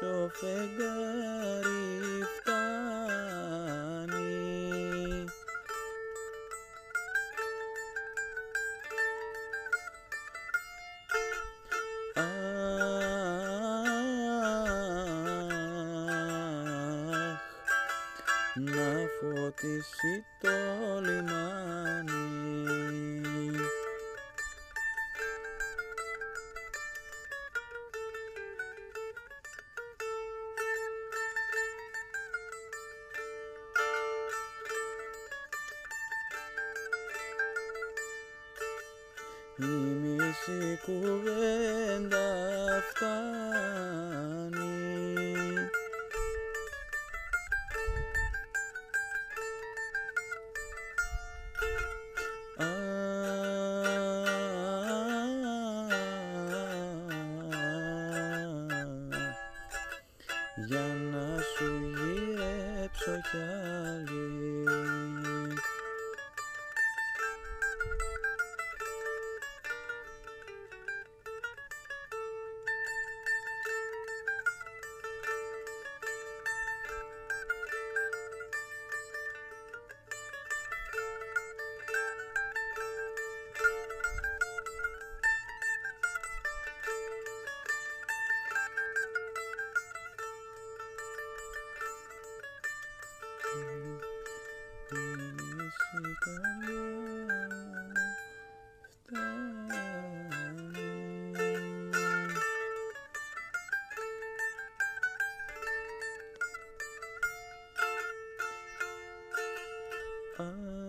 στο φεγγάρι φτάνει. Αχ, να φωτίσει το λιμάνι. Η μισή κουβέντα φτάνει. Για να σου γυρέψω κι time.